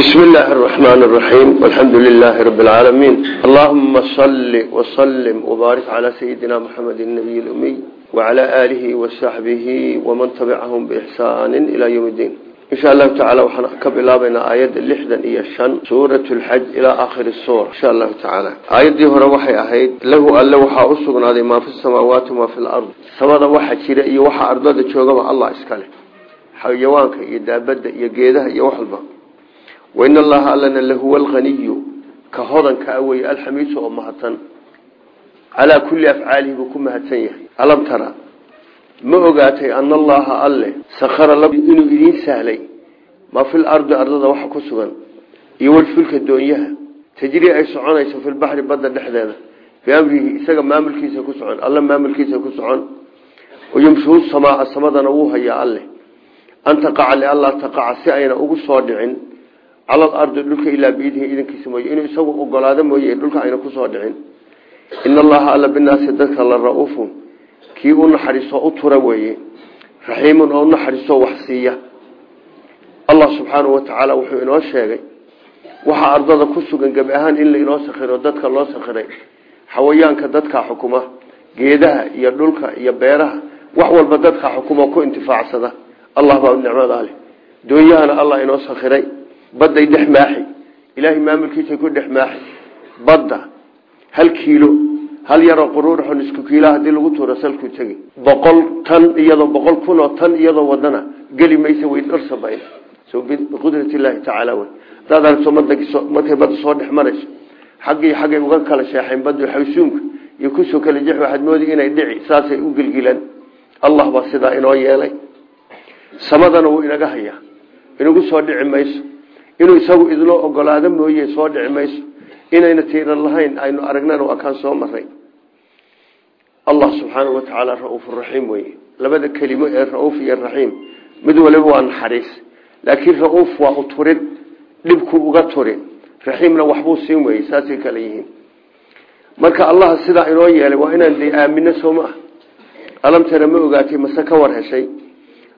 بسم الله الرحمن الرحيم والحمد لله رب العالمين اللهم صل وسلم وبارك على سيدنا محمد النبي الأمي وعلى آله وصحبه ومن تبعهم بإحسان إلى يوم الدين إن شاء الله تعالى وحنحكب الله بين آيات اللحدا إيا الشن سورة الحج إلى آخر السورة إن شاء الله تعالى آيات دي هنا وحي أهيد له ألا وحا أسقنا هذه ما في السماوات وما في الأرض سمادا وحا كيرا إيا وحا أرضا تشوغا الله إسكاله حيوانك إيا دابدا إيا قيدها إيا wain allaha allana lahuwa alaniyu ka hodanka ah wey alxamiidu oo mahadsan. Calaa kulli afcaalihi buu ku mahadsan yahay. Alam tara ma ogaatay ana allaha alle sakara la inuu idiin sahlay. Ma fil ardi ardada waxa ku sugan. Iyo walfulka doonyaha. Tajrii ay soconayso filbaxri badda dhexdeeda. Biamrihi isaga maamulkiisa ku socon. Alle maamulkiisa ku socon. Yumshuu samaa samadana wuu hayaa alle. An taqaca lianlaa si ayna ugu soo dhicin cala alardi dhulka ilaa biyadihi idankiisa mooye. Inuu isagu ogolaado mooye dhulka ayna ku soo dhicin. Ina allaha alla binaasi dadka la ra'uufun kii u naxariiso u tura weeye raxiimun oo unaxariiso wax siiya. Allah subxaanahu watacaala wuxuu inoo sheegay waxaa ardada ku sugan gebi ahaan in la inoo sakhiro dadka loo sakhiray. Xawayaanka dadkaa xukuma geedaha iyo dhulka iyo beeraha wax walba dadkaa xukuma ku intifaacsada allah baa nicmada doonyahana allah inoo sakhiray badday dhex maaxi. Ilaahay maamulkiisa ku dhex maaxi. Badda hal kiilo hal yaroo quruuraxon isku kiila haddii lagu tuuro salkuu tegi. Boqol tan iyadoo boqol kun oo tan iyadoo wadana geli maysa way dharsabayn so biqudrat illaahi tacaala wey. Hadaad aragto markay badda soo dhex marayso. Xaggii xaggay uga kala sheexayn baddu xawsuunka iyo ku soo kala jex waxaad moodi inay dhici saasay u gelgilaan allah baa sidaa inoo yeelay. Samadana wuu inaga hayaa. Inagu soo dhici mayso inuu isagu idinoo ogolaado mooye soo dhici mayso. Inayna tiiran lahayn aynu aragnana waa kaan soo maray. Allah subxaanau watacaala ra'uuf raxiim weye labada kelimo ee ra'uuf iyo raxiim mid waliba waa naxariis. Laakiin ra'uuf waa uturid dhibku uga turi raxiimna waxbuu siin weye saasay kale yihiin. Marka allah sidaa inoo yeelay waa inaan de aamino soo ma ah. Alamtana ma ogaatay mase ka war heshay?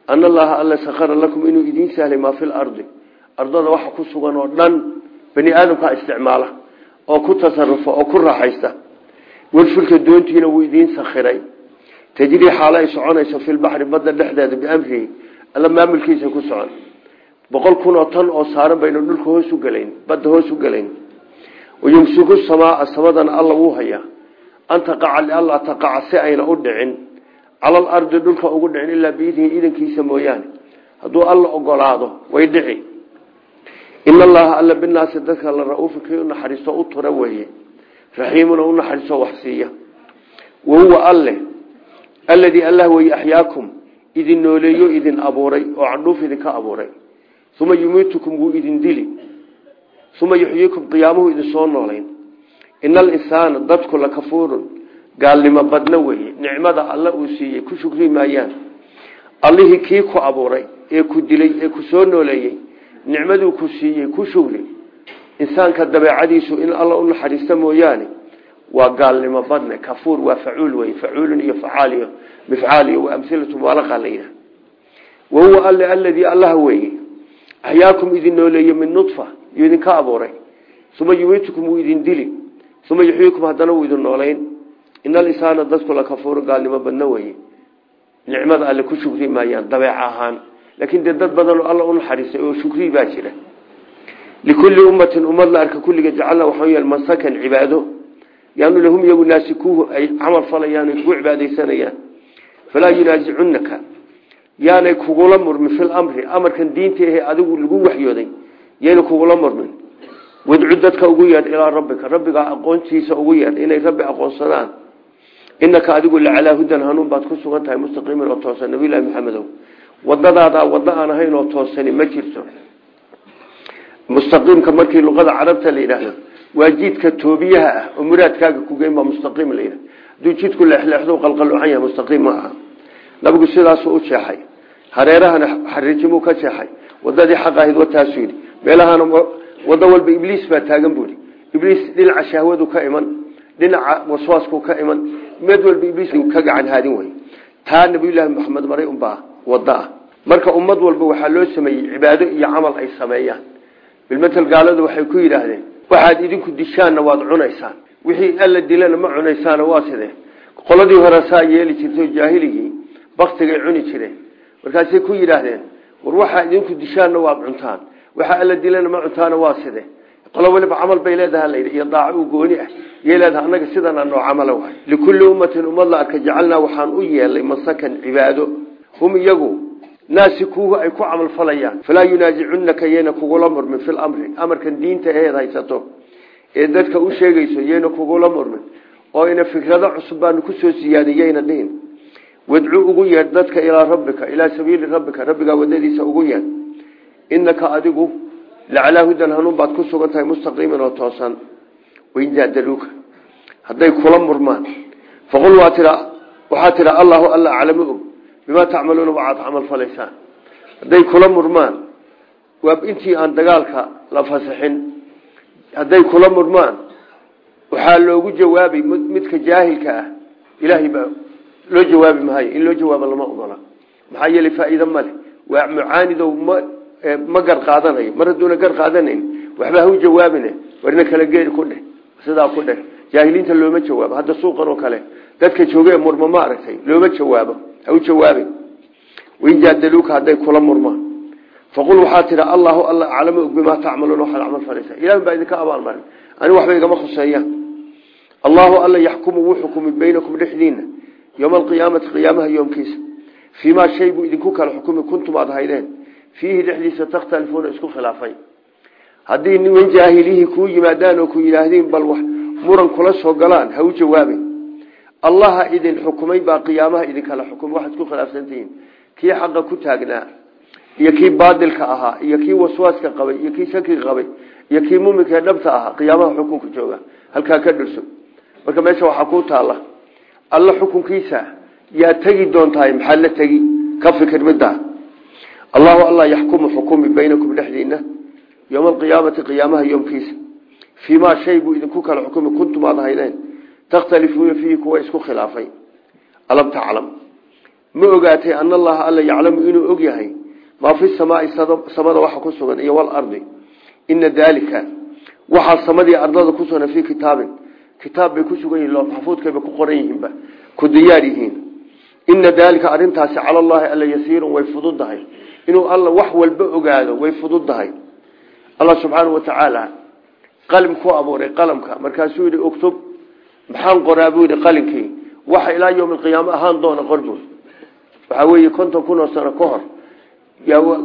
Ana allaha alla sakhara lakum inuu idiin sahlay maa fi lardi ardada waxa ku sugan oo dhan bani aadamkaa isticmaala oo ku tasarufa oo ku raaxaysta. Welfulka doontiina wuu idiin sakhiray. Tajrii xaalo ay soconayso filbaxri badda dhexdeeda biamrihi. Alla maamulkiisa ku socon. Boqol kun oo tan oo saaran baynu dhulka hoos u gelayn badda hoos u gelayn. Wayumsiku samaaa samadana alla wuu hayaa. An taqaca lianlaa taqaca si ayna u dhicin. Cala alardi dhulka ugu dhicin ilaa biidnihi idankiisa mooyaane. Hadduu alla ogolaado way dhici in allaha alla binaasi dadka la ra'uufi kii u naxariisto u tura weeye. Raxiimuna u naxariisto wax siiya. Wahuwa alle. Alladii allah weye axyaakum idin nooleeyo idin abuuray. Oo candhuuf idinka abuuray. Uma yumiitukum wuu idin dili. Uma yuxyiikum qiyaamuhu idin soo noolayn. Ina alinsaana dadku la kafuurun. Gaalnimo badna weeye. Nicmada alla uu siiyey. Ku shukri maayaan allihii kii ku abuuray ee ku dilay ee ku nooleeyey nicmaduu ku siiyey ku shugri insaanka dabeecadiisu in alla u naxariista mooyaane waa gaalnimo badne kafuur waa facuul wey facuulun iyo facaal iyo mifcaal iyo waa amhilatu mubaalaqa la yidhaha wahuwa alle alladii allaha weeye. Axyaakum idin nooleeye min nudfa yuu idinka abuuray. Uma yumiitukum wuu idin dili. Uma yuxyiikum haddana wuu idin noolayn. Ina alisaana laakiin dee dad badanoo alla u naxariistay oo shukrii baa jira. Likulli ummatin ummad la arka kulliga jacalna waxaa yeel masakan cibaado. Yaanu lahum iyagu naasikuuhu ay camal falayaan ay kugu cibaadaysanayaan. Falaa yunaasicunaka yaanay kugula murmin fil amri amarkan diinta ahe adigu lagu waxyooday yayna kugula murmin. Wadcu dadka ugu yeedh ilaa rabbika rabbigaa aqoontiisa ugu yeedh inay rabbi aqoonsadaan. Inaka adigu lacalaa hudan hanuun baad ku sugan tahay mustaqiimin oo toosan nabilahi maxamedow wadadaadaa waddo aan ahayn oo toosani ma jirto. Mustaqiimka markii luqada carabta la yidhaahdo waa jidka toobiyaha ah oo muraadkaaga kugeyn baa mustaqiim la yidhahdo haduu jidku leexleexdo qalqaluucan yahay mustaqiim ma aha. Nabigu sidaasuu u jeexay. Hareerahana xariijimuu ka jeexay. Wadadii xaq ahayd wataasuu yidhi. Meelahana walba ibliis baa taagan buuhi ibliis dhinaca shahwadu ka iman dhinaca waswaasku ka iman mid walba ibliis ka gacan haadin wey taa nabiyullaahi maxamed maray unbaa wada ah. Marka ummad walba waxaa loo sameeyey cibaado iyo camal ay sameeyaan. Bilmatel gaaladu waxay ku yidhaahdeen waxaad idinku dishaanna waad cunaysaan. Wixii alla dilana ma cunaysaana waa sidee? Qoladii hore saa yeeli jirtay jaahiligii baktigay cuni jireen. Markaasay ku yidhaahdeen war waxaa idinku dishaanna waad cuntaan. Waxaa alla dilana ma cuntaana waa sidee? Qolo waliba camal bay leedaha iyo daaco u gooni ah. Yay annaga sidana noo camalo waay. Likulli ummatin ummad la arka jacalnaa waxaan u yeelay masakan cibaado hum iyagu naasikuuhu ay ku camal falayaan. Falaa yunaasicunaka yayna kugula murmin fi lamri amarkan diinta aheed haysato ee dadka u sheegayso yayna kugula murmin. Oo ina fikrado cusub baanu ku soo siyaadin yayna dhihin. Wadcu ugu yeedh dadka ilaa rabbika ilaa sabiili rabbika rabbigaa wadadiisa ugu yeedh inaka adigu lacalaa hudan hanuun baad ku sugan tahay mustaqiiman oo toosan. Wain jaadaluuka hadday kula murmaan. Faqul waa tia waxaa tidha allahu alla aclamu og bimaa tacmaluuna waxaad camal falaysaan. Hadday kula murmaan waa intii aan dagaalka la fasaxin. Hadday kula murmaan waxaa loogu jawaabay midka jaahilka ah ilaahay baa loo jawaabi maayo in loo jawaabo lama ogola maxaa yeelay faa'iide male waa mucaanidow ma ma gar qaadanayo mar hadduuna gar qaadanayn waxba ha u jawaabine. Warna kala geeri ku dheh. Sidaa ku dheh. Jaahiliinta looma jawaabo. Hadda suuqan oo kale dadka jooge murma ma looma jawaabo ha u jawaabin wain jaadaluuka hadday kula murmaan faqul waxaa tidha allahu alla aclamu og bimaa tacmaluuna waxaad camal falaysaa ilahi baa idinka abaalmarin ani waxba igama khuseeyaan allahu alla yaxkumu wuu xukumi baynakum dhexdiina yowma alqiyaamati qiyaamaha yoomkiisa. Fii maa shay buu idinku kala xukumi kuntum aad haydeen. Fiihi dhexdiisa takhtalifuuna isku khilaafay. Haddii niman jaahilihii kuu yimaadaan oo ku yidhaahdiin bal muran kula soo galaan. Ha jawaabin allaha idin xukumay baa qiyaamaha idinkala xukumay waxaad ku khilaafsantihiin kii xaqa ku taagnaa iyo kii baadilka ahaa iyo kii waswaaska qabay iyo kii shakiga qabay iyo kii muminka ee dhabta ahaa qiyaamaha xukunka jooga halkaa ka dhirso marka meesha waxaa ku taalla alla xukunkiisa yaa tegi doontahay maxaa la tegi? Ka fikir middaa allahu alla yaxkumu xukumi baynakum dhexdiina yowma alqiyaamati qiyaamaha yoomkiisa fii takhtalifuuna fiihi kuwa isku khilaafay alam taclam ma ogaatay ana allaha alla yaclamu inuu og yahay maa fi samaai samada waxa ku sugan iyo walardi ina daalika waxaa samadii ardada ku sugan fii kitaabin kitaab bay ku sugan yihiin maxfuudkayba ku qoran yihiinba ku diyaar yihiin ina daalika arintaasi cala allahi alla yasiirun way fududdahay inuu alla wax walba ogaado way fududdahay allah subxaanau watacaala qalim ku abuuray qalamka markaasuu yidhi uktub maxaan qoraa buu yidhi qalinkii waxa ilaa yowmi alqiyaama ahaan doona qorbu waxaa weeye konton kun oo sano ka hor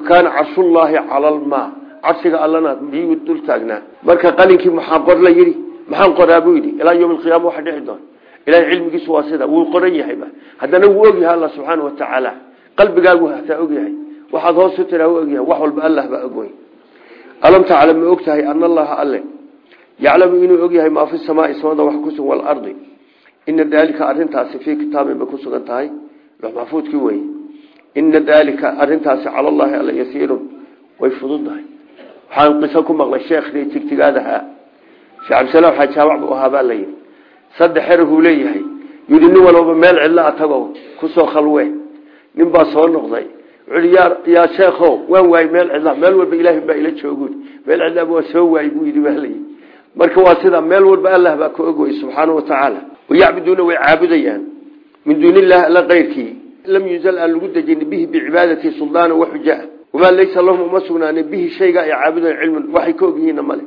kaana carshullaahi cala almaa carshiga allana biyuu dul taagnaa. Marka qalinkii maxaa qor la yidhi? Maxaan qoraa buu yidhi ilaa yowmi alqiyaama waxa dhici doona. Ilahay cilmigiisu waa sida wuu qoran yahayba haddana wuu ogyahay alla subxaana watacaala qalbigaagu hataa ogyahay waxaad hoos u tiraa ogyahay wax walba allah baa ogwey alam taclam ma og tahay ana allaha yaclamu inuu og yahay maa fi samaai samada wax ku sugan walardi ina daalika arintaasi fii kitaabin bay ku sugan tahay. Maxfuudkii weye ina daalika arintaasi cala allahi alla yasiirun way fududdahay waxaan qiso ku maqlay sheekhdii tigtigaadahaa sheekh cabdisalaam waxaa jaawac buu ahaa baa layidhi saddex erahuu leeyahay. Yidhi nin walbaba meel cidla a tago ku soo khalwe. Nin baa soo noqday. Yaa sheekho waan waayey meel cidla meel walba ilaahay baa ila yidhi marka waa sida meel walba allah baa ka og wey subxaana wa tacaala wayacbuduuna way caabudayaan. Min duuni illahi alla keyrkii lam yuzal aan lagu dejin bihi bicibaadati suldaana waxujaa wamaa laysa lahum uma sugnaanin bihi shayga ay caabudayan cilmun. Waxay ka ogyihiinna male.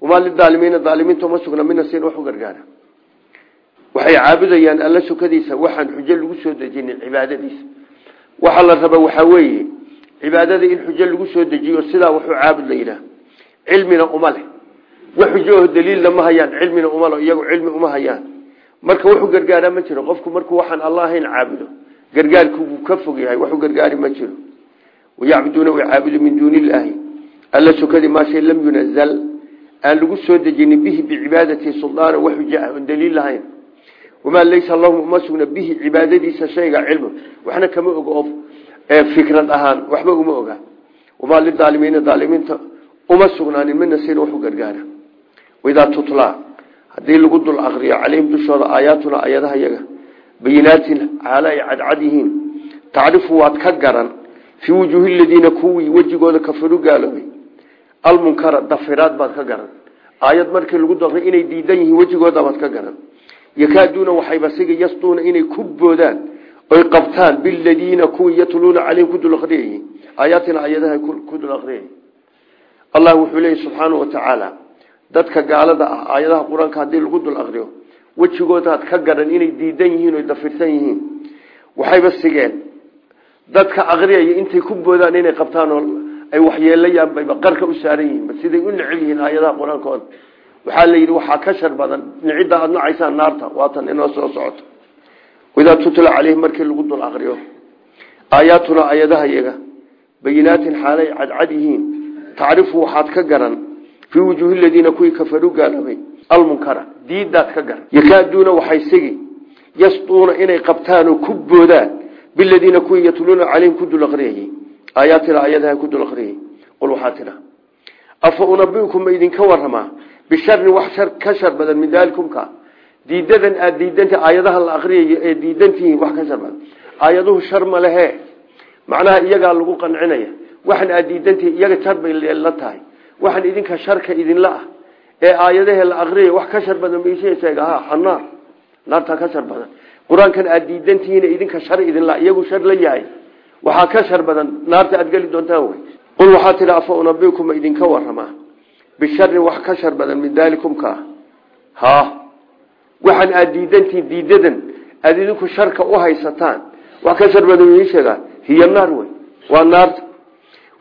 Wamaa lidaalimiina daalimiinta uma sugnaa mina siin wax u gargaara. Waxay caabudayaan alla sukadiisa waxaan xujo lagu soo dejinin cibaadadiisa. Waxaa la raba waxaa weeye cibaadada in xujo lagu soo dejiyo sidaa waxuu caabud la yidhaah. Cilmina wax xujoho daliilna ma hayaan cilmina umale iyagu cilmi uma hayaan. Marka wuxuu gargaaraa ma jiro qofku markuu waxaan alla caabudo gargaarkuu ka fog yahay waxu gargaari ma jiro. Wayacbuduuna way min duuni illaahi alla sukadii maa shay lam yunazal aan lagu soo dejinin bihi bicibaadati suldaana wax xujo ah oon daliil lahayn. Wamaa laysa lahum uma bihi cibaadadiisa shayga cilmu. Waxna kama oga oo fikrad ahaan waxba uma oga. Wamaa lidaalimiina daalimiinta uma sugnaanin mina sin waxu gargaara waidaa tutlaa haddii lagu dul akriyo calayhim dushooda aayaatuna ayadaha yaga bayinaatin xaalo ay cadcad yihiin tacrifu waad ka garan fii wujuuhi ladiina kuwii wejigooda kafaru gaaloobay almunkara dafiraad baad ka garan aayad markii lagu daqray inay diidan yihiin wejigooda baad ka garan yakaaduuna waxayba siga yasduuna inay ku boodaan oy qabtaan biladiina kuwii yatluuna caleyhim ku dul aqriyayey aayaatina ayadaha ku dul aqriyay allah wuxuu leeyahy subxaanau watacaala dadka gaalada ah aayadaha qur'aanka haddii lagu dul aqriyo wejigoodaad ka garan inay diidan yihiin oy dafirsan yihiin. Waxayba sigeen. Dadka aqriyaya intay ku boodaan inay qabtaan ay waxyeelayaan bayba qarka u saaran yihiin siday u neceb yihiin aayadaha qur'aankooda waxaa la yidhi waxaa ka shar badan nicidda aada nacaysaan naarta waatan inoo soo socoto. Idaa tutla caleyhim markii lagu dul aqriyo aayaatuna ayadaha yaga bayinaatin xaalay cadcad yihiin. Tacrifu waxaad ka garan fii wujuuhi ladiina kuwii kafaruu gaaloobay. Almunkara diidaad ka garan yakaaduuna waxay sigi yasduuna inay qabtaan oo ku boodaan biladiina kuwii yatluuna caleyhim ku dul aqriyayey aayaatina ayadaha ku dul aqriyay qul waxaa tidha afa unabiukum ma idinka waramaa bisharin wax shar ka shar badan min daalikumka diidadan aada diidanta aayadaha la aqriyayo ee diidantihiin wax ka shar badan. Aayaduhu shar ma lagu qancinaya waxan waxaan idinka sharka idinla ah ee aayadahee la aqriyay wax ka shar badan maisheega ha annaar naartaa ka shar badan. Qur'aankan aada diidantihiin idinka shar idinla iyagu shar la yahay. Waxaa ka shar badan naarta aada geli doontaan wey qul waxaa tidhi afa unabikum idinka waramaa bisharin wax ka shar badan min daalikumka ha waxaan aada diidantihiin diidadan aada idinku sharka u haysataan. Wax ka shar badan idiin sheegaa hiya naar wey waa naarta.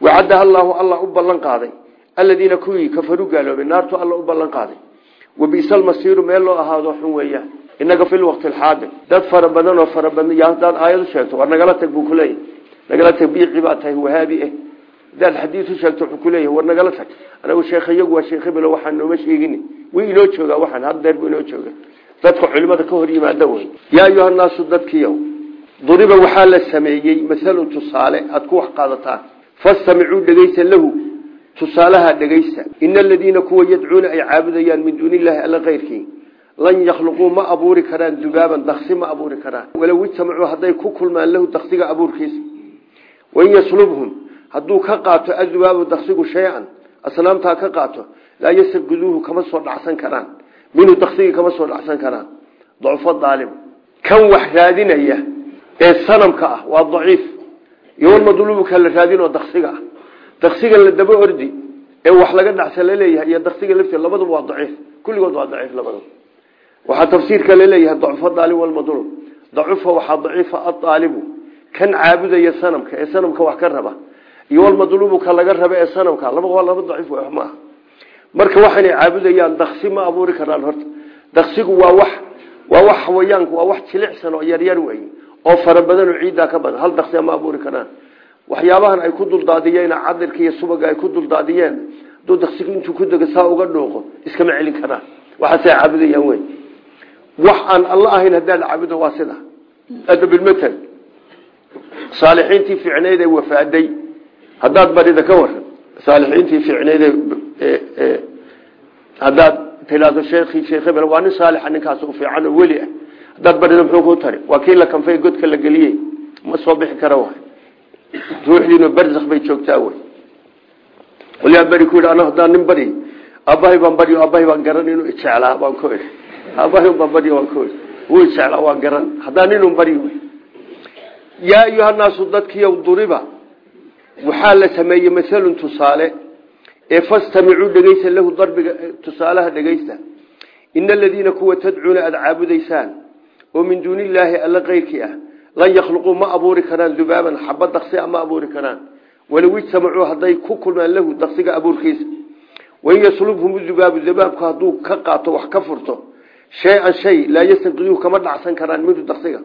Wacadaha allah u ballan qaaday aladiina kuwii kafaruu gaaloobay naartu alla u ballan qaaday. Wabisa almasiiru meel loo ahaado xun weeyaan inaga fi lwaqti alxaadir dad fara badan oo fara badan y hadaad aayad u sheegto war nagala tag buu kuleeyahy nagala tag biici baa tahay wahaabi eh. Hadaad xadiid u sheegto wuxuu kuleeyahy war nagala tag. Anagu sheekhayagu waa sheekhabilo waxaan nooma sheegin way inoo joogaa waxaan haddeer buu inoo jooga. Dadka culimada ka hor yimaada wey yaa ayuha waxaa la sameeyey masalun tusaale aad ku wax qaadataan tusaalaha dhegeysta ina aladiina kuwa yadcuuna ay caabudayaan min duuni illaahi alla keyrkii lan yakhluquu ma abuuri karaan dubaaban daksi ma abuuri karaan. Walow ijtamacuu hadday ku kulmaan lahu daksiga abuurkiisa wain yaslubhum hadduu ka qaato adubaabu daksigu shay-an asnaamtaa ka qaato laa yastaguduuhu kama soo dhacsan karaan. Minhu daksigii kama soo dhacsan karaan. Dacfo daalim. Kan wax raadinaya ee sanamka ah waa daciif. La raadin oo daksiga ah daksiga la daba ordi ee wax laga dhacsa la leeyahay iyo daksiga lafteed labaduba waa daciif kulligood waa daciif labadaba waxaa tafsiirka la leeyahay dacfo daalib walmadlub dacufa waxaa daciifa aaalibu kan caabudaya sanamka ee sanamka wax ka raba. Iyo walmadlubu ka laga raba ee sanamka laba laba daciif wax ma aha marka waxaanay caabudayaan daksi abuuri karaan horta. Daksigu waa wax waa wax xawayaanku waa wax jilicsan oo yaryar wey oo fara badan oo ka badan. Hal daksi ma abuuri karaan waxyaabahan ay ku duldaadiyeen cadirka iyo subaga ay ku duldaadiyeen haduu daksigu intuu ku dego saa uga dhuuqo iskama celin karaan. Waxaasay caabudayaan wey wax aan alla ahayn haddaad caabudo waa sida. Adabilmatal saalixiintii ficneyd ee wafaaday. Haddaad barida ka waran saalixiintii ficneyd ee haddaad tilaado sheekii sheekh hebel waa ninkaas u fiican oo weli ah. Haddaad barida ku tari? Waa la kanfay godka la geliyey. Ma soo bixi kara waay ruuxdiinu barzakh bay joogtaa wey qolyaa beri ku yidhi ana nin bari aabbahay baan baryo aabbahay baan garan inuu ijeclaa baan ku idhi aabbahay baan baryo waan ku idhi wuu ijeclaa waan garan. Haddaan inuu baryo wey yaa ayuhanaasu dadkiiyow duriba waxaa la sameeyey masalun tusaale ee fastamicuu dhegeysa lahu darbiga tusaalaha dhegeysta ina kuwa tadcuuna aada oo min duuni illaahi ah lan yakhluquu ma abuuri karaan dubaaban xaba daksia ma abuuri karaan. Walow ijtamacuu hadday ku kulmaan lahu daksiga abuurkiisa. Wain yaslubhum dubaabu dabaabku hadduu ka qaato wax ka furto shay-an shay laa yastanqiduuhu kama dhacsan karaan minhu daksiga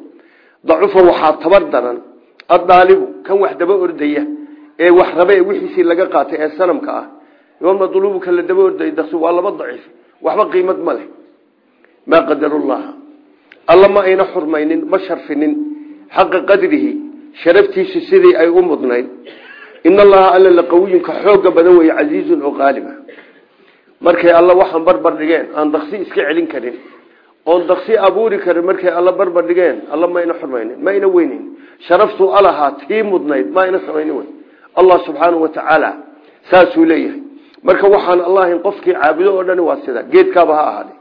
dacufa waxaa tabar daran. Addaalibu kan wax daba ordaya ee wax raba ee wixiisii laga qaatay ee sanamka ah. Madlubuka la daba ordaya daksi waa laba daciif. Waxba qiimad ma leh. Maa qadarullaha. Alla ma ayna xurmaynin ma sharfinin xaqa qadrihi sharaftiisu sidii ay u mudnayd. In allaha alla laqawiyunka xooga badan weeye casiizun oo qaaliba markay alla waxaan barbar dhigeen aan daksi iska celin karin oon daksi abuuri karin markay alla barbar dhigeen alla ma ayna xurmaynin ma ayna weynin. Sharaftuu alahaa tii mudnayd ma ayna samaynin wey. Allah subxaanau wa tacaala saasuu leeyahay. Marka waxaan allahin qofkii caabudo oo dhan waa sida geedkaaba ha ahaaday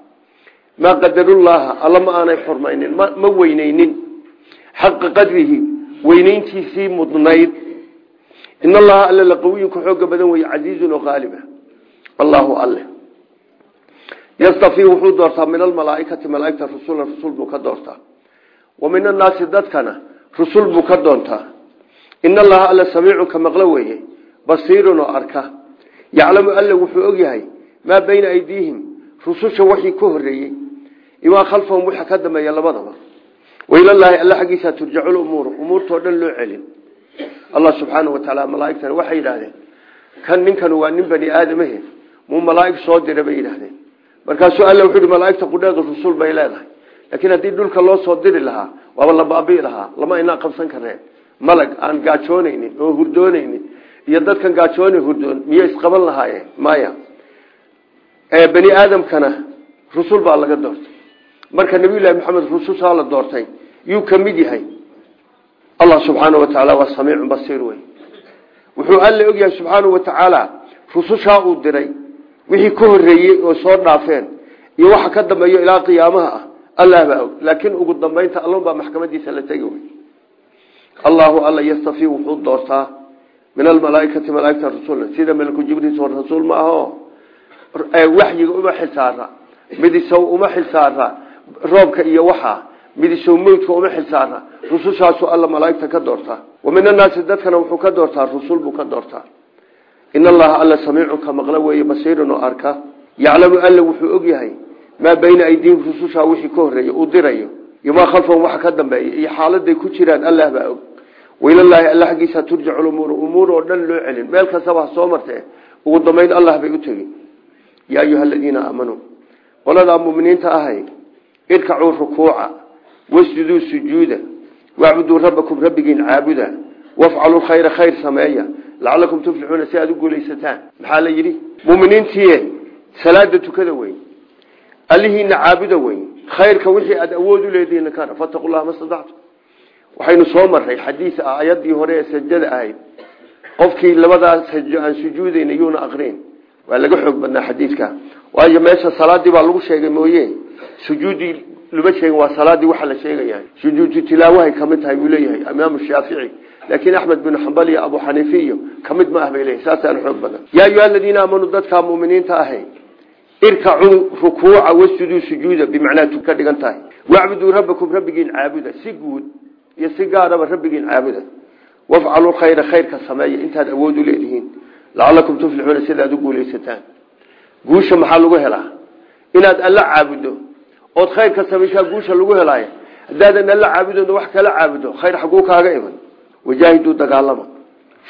maa qadarullaaha alla ma aanay xurmaynin ma weyneynin xaqa qadrihi weyneyntiisii mudnayd. In allaha alle laqawiyun ka xooga badan weye casiizun oo qaaliba allahu alle. Yastafii wuxuu doortaa min almalaaikati malaaigta rasulan rasul buu ka doortaa. Wa min annaasi dadkana rusul buu ka doontaa. In allaha alle samiicun ka maqlo weeye basiirun oo arka. Yaclamu alle wuxuu ogyahay maa bayna aydiihim rususha waxii ka horeeyey imaa khalfahum wailallaahi alle xaggiisa turjacu lumuuru umuurtao dhan loo celin. Allah subxaanau watacaala malaaigtana waxay yidhaahdeen kan ninkan waa nin bani aadamahe muu malaaig soo dira bay yidhaahdeen. Markaasuu alle wuxuu hi malaaigta qudheedu rusul bay leedahay. Laakiin haddii dhulka loo soo diri lahaa waaba la baabii lahaa lama inaa qabsan kareen. Malag aan gaajoonaynin oo hurdoonaynin iyo dadkan gaajoona hurdoon miyay isqaban lahaayeen maya bani aadamkana rusul baa laga doortay marka nabiyullahi maxamed rusushaa la doortay yuu ka mid yahay. Allah subxaana wa tacaala waa samiicun basiir wey wuxuu alle ogyahay subxaanau wa tacaala rusushaa uu diray wixii ka horeeyey oo soo dhaafeen iyo waxa ka dambeeyo ilaa qiyaamaha ah allah baa og. Ugu dambeynta allon baa maxkamadiisa la tegi wey allahu alla yastafi wuxuu doortaa min almalaaikati malaaigta rasuula sida malaku jibriil soo rasuul ma aho? Waxyiga uma xilsaara midisow uma xilsaara roobka iyo waxaa midisow mawdka uma xilsaara rusushaasu alla malaaigta ka doortaa wa min annaasi dadkana wuxuu ka doortaa rusul buu ka doortaa in allaha alla samiicun ka maqlo weeye basiirun oo arka. Yaclamu alla wuxuu ogyahay maa bayna aydiihim rusushaa wixii ka horreeya uu dirayo. Iyo maa khalfahum waxa ka dambeeya. Iyo xaaladay ku jiraan allah baa og. Wailallaahi alla xaggiisa turjacu lumuur umuur oo dhan loo celin. Meel kastaba ha soo martee ugu dambeyn allah bay u tegi. Yaa ayuha aladiina aamanuu qoladaa muminiinta ahay irkacuu rukuuca wasjuduu sujuuda wacbuduu rabbakum rabbigiin caabuda wafcaluu khayra khayr sameeya lacalakum tuflixuuna si aad u guulaysataan. Maxaa la yidhi? Muminiintii salaada tukada weyn allihiina caabuda weyn khayrka wixii aad awood u leedihiin kana fataqu llaha ma stadactu waxaynu soo marray xadiis ah ayadii hore ee sajada ahayd. Qofkii labadaa sajo aan sujuudayna yuuna xoog badnaa xadiidka waayo meesha salaadii baa lagu sheegay mooye. Sujuudii lama sheegin waa salaadii waxa la sheegaya. Sujuudu tilaawahay ka mid tahay buu leeyahay imaamu shaafici. Laakiin axmed bin xambal iyo abu xaniifi iyo ka mid ma ah bay saasaan xoog badan. Yaa ayuha aladiina aamanuu dadkaa muminiinta ahay irkacuu rukuuca wasjuduu sujuuda bimacnaa ka dhigan tahay. Wacbuduu rabbakum rabbigiin caabuda. Si guud iyo si gaaraba rabbigiin caabuda. Wafcaluu khayra khayrka sameeya intaad awood u leedihiin. Lacalakum tuflixuuna sidaad u guulaysataan guusha maxaa lagu helaa? Inaad alla caabudo ood khayrka samaysaa guusha lagu helaayo haddaadan alla caabudooda wax kala caabudo khayr xaguu kaaga iman. Wajaahiduu dagaalama.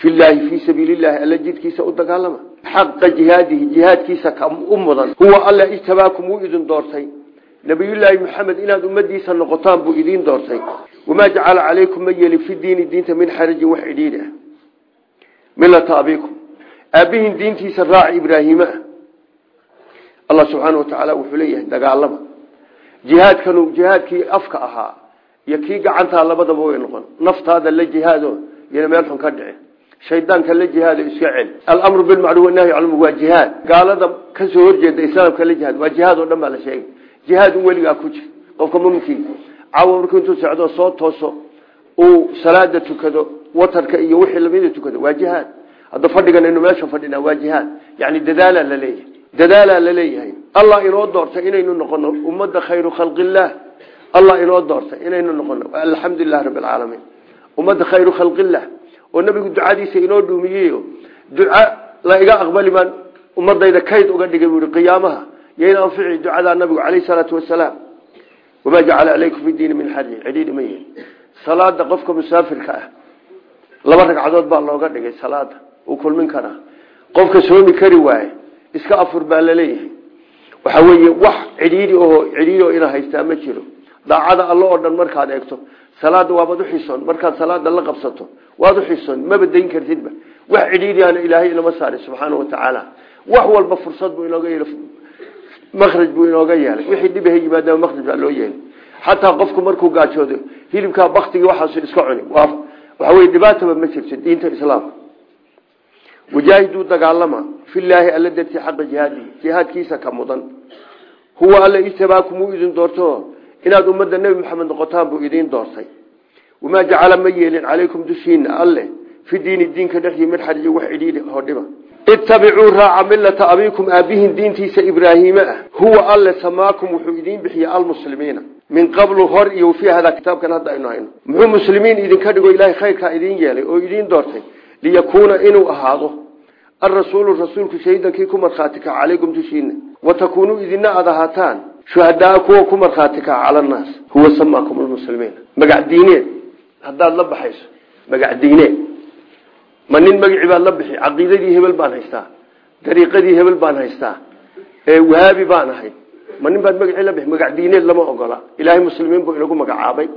Filaahi fii sabiilillahi alla jidkiisa u dagaalama. Xaqa jihaadihi jihaadkiisa ka u mudan. Huwa alla ijtabaakum wuu idin doortay. Nabiyullaahi maxamed inaad ummadiisa noqotaan buu idiin doortay. Wamaa jacala calaykum ma yeelin fi diini diinta min xarajin wax cidhiidhi ah. Milata abikum aabbihiin diintiisa raaci ibraahiima ah allah subxaana wa tacaala wuxuu leeyahay dagaalama. Jihaadkanu jihaadkii afka ahaa iyo kii gacantaa labadaba way noqon. Naftaada la jihaado iyana meel xun ka dhici. Shaydaanka la jihaado iska cel. Alamru bilmacruuf wanahyi canlmu waa jihaad. Gaalada ka soo horjeeda islaamka la jihaad waa jihaad oo dhan baa la sheegay. Jihaad un weligaa ku jir qofka muminkii caawa markuu intuu socdo soo tooso uu salaada tukado watarka iyo wixii lamida tukado waa jihaad. Hadda fadhigan inu meesha fadhina waa jihaad. Yani dadaalaa la leeyahay dadaalaa la leeyahay. Allah inoo doortay inaynu noqono ummada khayru khalqillaah allah inoo doortay inaynu noqono alxamdulilah rabi alcaalamiin ummadda khayru khalqillah. Oo nabigu ducadiisa inoo dhuumiyeyo duca la iga aqbali baan ummadayda kayd uga dhigay bui qiyaamaha yayna anfici ducadaa nabigu caleyh salaatu wasalaam wamaa jacala calaykum fi diini min xadin cidhiidhi ma yeeli salaada qofka musaafirka ah laba ragcadood baa looga dhigay salaada uu kulmin karaa. Qofka soomi kari waaye iska afur baa la leeyahay waxa weeye wax cidhiidhi oo cidhiidhi ina haystaa ma jiro. Daacada alla oo dhan markaad eegto salaada waabaad uxisoon markaad salaada la qabsato waad uxisoon maba dayn kartidba. Wax cidhiidhiana ilaahay inama saaray subxaana wa tacaala. Wax walba fursad buu inooga yeelay makraj buu inooga yeelay. Wixii dhibaha yimaadaba makraj baa loo yeelay. Xataa qofku markuu gaajoodo hilibkaa baktigi waxaasu iska cuni. Waxa wey dhibaataba ma jirto diinta islaamka wajaahiduu dagaalama filaahi alla dartii xaqa jihaadihi jihaadkiisa ka mudan huwa alla ijtabaakum uu idin doorto inaad ummadda nebi maxamed noqotaan buu idiin doortay wamaa jacala ma yeelin calaykum dushiina alle fi diini diinka dhexdii mid xariji wax idhiidhi hodhiba ittabicuu raaca millata abiikum aabihin diintiisa ibraahiime ah huwa alle samaakum wuxuu idiin bixiyey almuslimiina min qablu hor iyo fii hadaa kitaabkan hadda aynu hayno muxuu muslimiin idinka dhigo ilaahay khayrkaa idiin yeelay oo idiin doortay liyakuuna inuu ahaado alrasuulu rasuulku shahiidankii ku markhaati kaca calaykum dushiina watakuunuu idina aad ahaataan shuhadaa kuwa ku markhaati kaca cala annaas huwa samaakum almuslimiina magac diineed haddaad la baxayso magac diineed ma nin magacii baad la bixi caqiidadii hebel baan haystaa dariiqadii hebel baan haystaa wahaabi baan ahay ma nin baad magacii lama ogola ilaahay muslimiin buu inagu magacaabay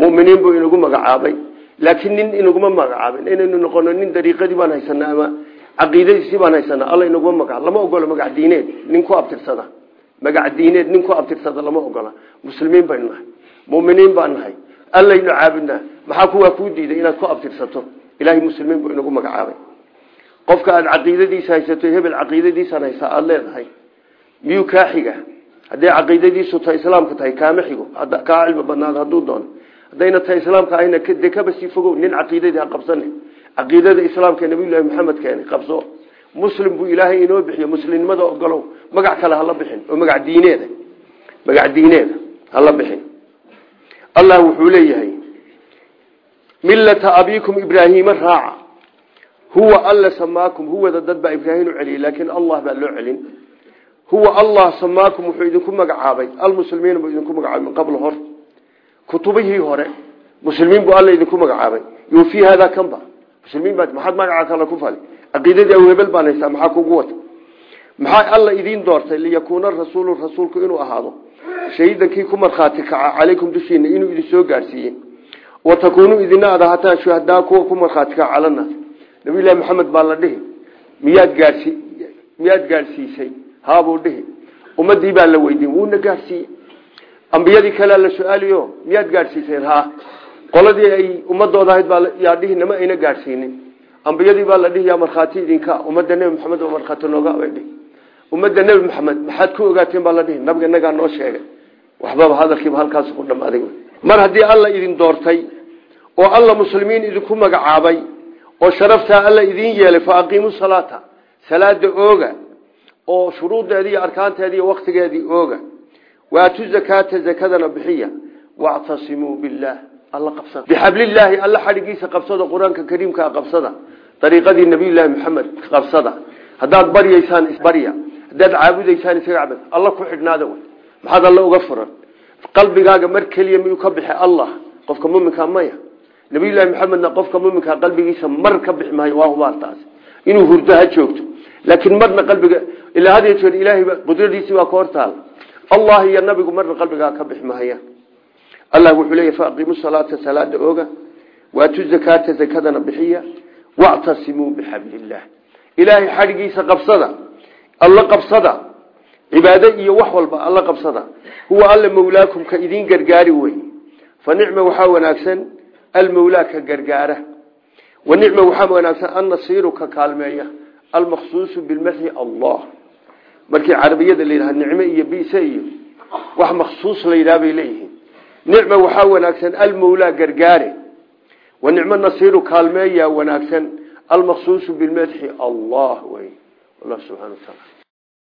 muminiin buu inagu magacaabay laakiin nin inaguma magacaabin. Inaynu noqono nin dariiqadii baan haysana ama caqiidadiisii baan haysana alla inaguma magaca lama ogola magac diineed nin ku abtirsada. Magac diineed nin ku abtirsada lama ogola. Muslimiin baynu nahay. Muminiin baan nahay. Allaynu caabudnaa maxaa kuwaa kuu diiday inaad ku abtirsato? Ilaahay muslimiin buu inagu magacaabay. Qofka aad caqiidadiisa haysato hebel caqiidadiisaan haysaa aada leedahay. Miyuu kaa xiga hadday caqiidadiisu islaamka tahay kaama xigo. Kaa cilmi badnaado hadduu doono haddayna tahay islaamka ahayna de kaba sii fogow nin caqiidadii ha qabsane caqiidada islaamka nabiyullaahi maxamed keeni qabso. Muslim buu ilaahay inoo bixiyo muslimnimada ogolow. Magac kale hala bixin oo magac diineeda magac diineeda hala bixin. Allah wuxuu leeyahay millata abiikum ibraahiima raaca. Huwa alla samaakum. Huwada dad baa ibraahim u celiyey laakiin allah baa loo celin. Huwa allah samaakum. Wuxuu idinku magacaabay almuslimiina buu idinku magacaabay min hor kutubihii hore muslimiin buu alla idinku magacaabay. Yo fii haadaa kanba. Muslimiin baa maxaad magaca kale ku fali? Caqiidadii awhebel baan haystaa maxaa kugu wata? Maxaa alla idiin doortay liyakuuna rasuulu rasuulku inuu ahaado? Shahiidankii ku markhaati kaca calaykum dushiina inuu idin soo gaadhsiiye watakuunuu idina aad ahaataan shuhadaa ku markhaati kaca calanaas nabiyullahi maxamed baa la dhihi. Miyaad gaadhsi miyaad gaadhsiisay haabuu dhihi. Ummadii baa la weydiin wuuna gaadhsiiyey ambiyadii kalea la su'aaliyo miyaad gaadhsiiseen? Ha. Qoladii ay ummadooda ahayd baa yaa dhihi nama ayna gaadhsiinin. Ambiyadii baa la dhihi yaa idinka ummadda nebi maxamed oo markhaati nooga bay dhihi. Ummadda nebi maxamed maxaad ku ogaateen baa la dhihi nabiga inagaa noo sheegay. Waxbaba hadalkiiba halkaas ku dhamaaday mar haddii alla idin doortay oo alla muslimiin idinku magacaabay oo sharaftaa alla idiin yeelay fa aqiimu salaata salaada ooga oo shuruuddeedii arkaanteedii iyo ooga waatu zakaata zakadana bixiya. Wactasimuu billaah alla qabsada. Bixablillaahi alla xadhigiisa qabsada qur'aanka kariimkaa qabsada. Dariiqadii nabiyullaahi maxamed qabsada. Haddaad baryaysaan isbarya haddaad caabudaysaan isaga cabad alla ku xidhnaada wey maxaad alla uga furan? Qalbigaaga mar keliya miyuu ka bixi allah? Qofka muminkaa maya. Nabiyullaahi maxamedna qofka muminkaa qalbigiisa mar ka bixi maayo waa hubaartaas inuu hurdo ha joogto. Laakiin marna qalbiga ilaa had jeer ilaahayba qudradiisii allah iyo nabigu marna qalbigaa ka bixi mahaya. Allah wuxuu leeyahy faaqiimu salaata salaada ooga waatu zakaata zakadana bixiya wactasimuu bixablillaah ilaahay xadhigiisa qabsada alla qabsada cibaado iyo wax walba alla qabsada huwa alla mawlaakum ka idiin gargaari wey fa nicma waxaa wanaagsan almawlaa ka gargaara. Wa nicma waxaa wanaagsan annasiiru ka kaalmeeya almaqsuusu bilmadxi allah markii carabiyada la yidhaha nicme iyo bise iyo wax maksuus la yidhaha bay leeyihiin. Nicma waxaa wanaagsan almawlaa gargaare. Wa nicmo nasiiru kaalmeeya wanaagsan almaqsuusu bilmadxi allah wey wallah subxana wa taala